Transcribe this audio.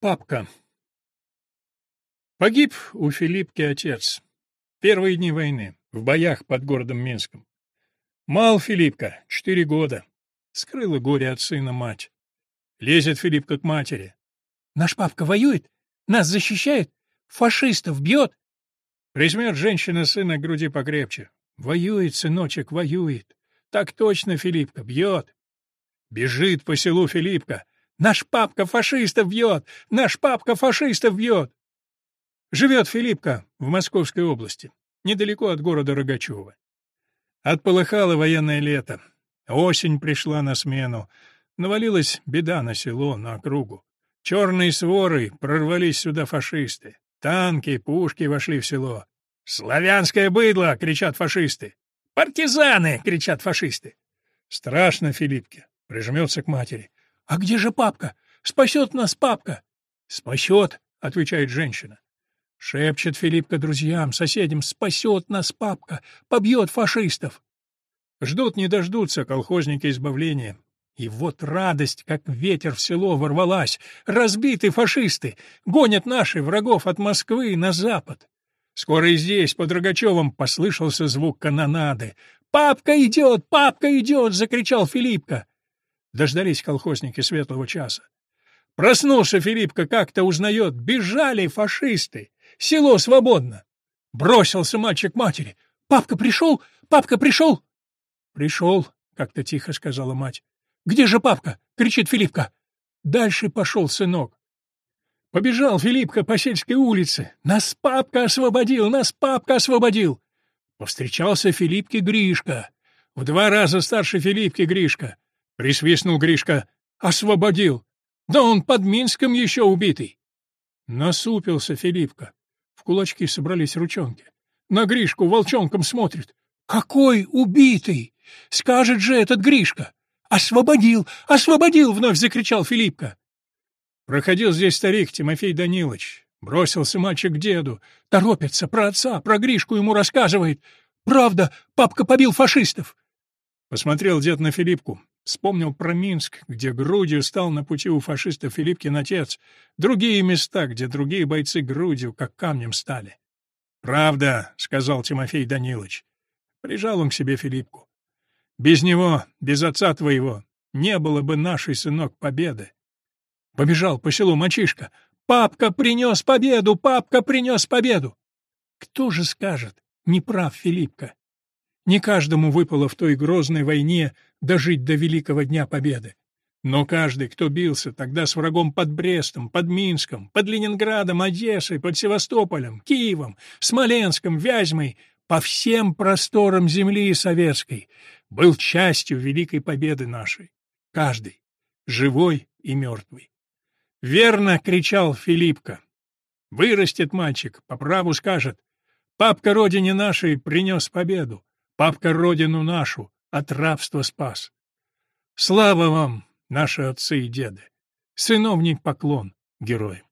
Папка. Погиб у Филиппки отец. Первые дни войны, в боях под городом Минском. Мал Филиппка, четыре года. Скрыла горе от сына мать. Лезет Филиппка к матери. «Наш папка воюет? Нас защищает? Фашистов бьет?» Прижмет женщина сына к груди покрепче. «Воюет, сыночек, воюет. Так точно, Филиппка, бьет». Бежит по селу Филиппка. Наш папка фашистов бьет! Наш папка фашистов бьет!» Живет Филиппка в Московской области, недалеко от города Рогачева. Отполыхало военное лето. Осень пришла на смену. Навалилась беда на село, на округу. Черные своры прорвались сюда фашисты. Танки, пушки вошли в село. «Славянское быдло!» — кричат фашисты. «Партизаны!» — кричат фашисты. Страшно Филиппке. Прижмется к матери. «А где же папка? Спасет нас папка!» «Спасет!» — отвечает женщина. Шепчет Филиппка друзьям, соседям, «Спасет нас папка! Побьет фашистов!» Ждут не дождутся колхозники избавления. И вот радость, как ветер в село ворвалась. Разбиты фашисты, гонят наши врагов от Москвы на запад. Скоро и здесь, под Рогачевым, послышался звук канонады. «Папка идет! Папка идет!» — закричал Филиппка. Дождались колхозники светлого часа. Проснулся Филиппка, как-то узнает, бежали фашисты. Село свободно. Бросился мальчик матери. «Папка пришел? Папка пришел?» «Пришел», — как-то тихо сказала мать. «Где же папка?» — кричит Филиппка. Дальше пошел сынок. Побежал Филиппка по сельской улице. «Нас папка освободил! Нас папка освободил!» Повстречался Филиппке Гришка. В два раза старше Филиппки Гришка. Присвистнул Гришка. Освободил. Да он под Минском еще убитый. Насупился Филиппка. В кулачки собрались ручонки. На Гришку волчонком смотрит. Какой убитый! Скажет же этот Гришка! «Освободил! Освободил!» — вновь закричал Филиппка. Проходил здесь старик Тимофей Данилович. Бросился мальчик к деду. Торопится, про отца, про Гришку ему рассказывает. «Правда, папка побил фашистов!» Посмотрел дед на Филиппку. Вспомнил про Минск, где грудью стал на пути у фашистов Филиппкин отец, другие места, где другие бойцы грудью, как камнем стали. «Правда», — сказал Тимофей Данилович. Прижал он к себе Филиппку. «Без него, без отца твоего, не было бы нашей, сынок, победы». Побежал по селу мальчишка. «Папка принес победу! Папка принес победу!» Кто же скажет, не прав Филиппка? Не каждому выпало в той грозной войне дожить до Великого Дня Победы. Но каждый, кто бился тогда с врагом под Брестом, под Минском, под Ленинградом, Одессой, под Севастополем, Киевом, Смоленском, Вязьмой, по всем просторам земли советской, был частью Великой Победы нашей. Каждый, живой и мертвый. Верно кричал Филиппка. Вырастет мальчик, по праву скажет. Папка родине нашей принес победу. Папка родину нашу от рабства спас. Слава вам, наши отцы и деды! Сыновний поклон героям!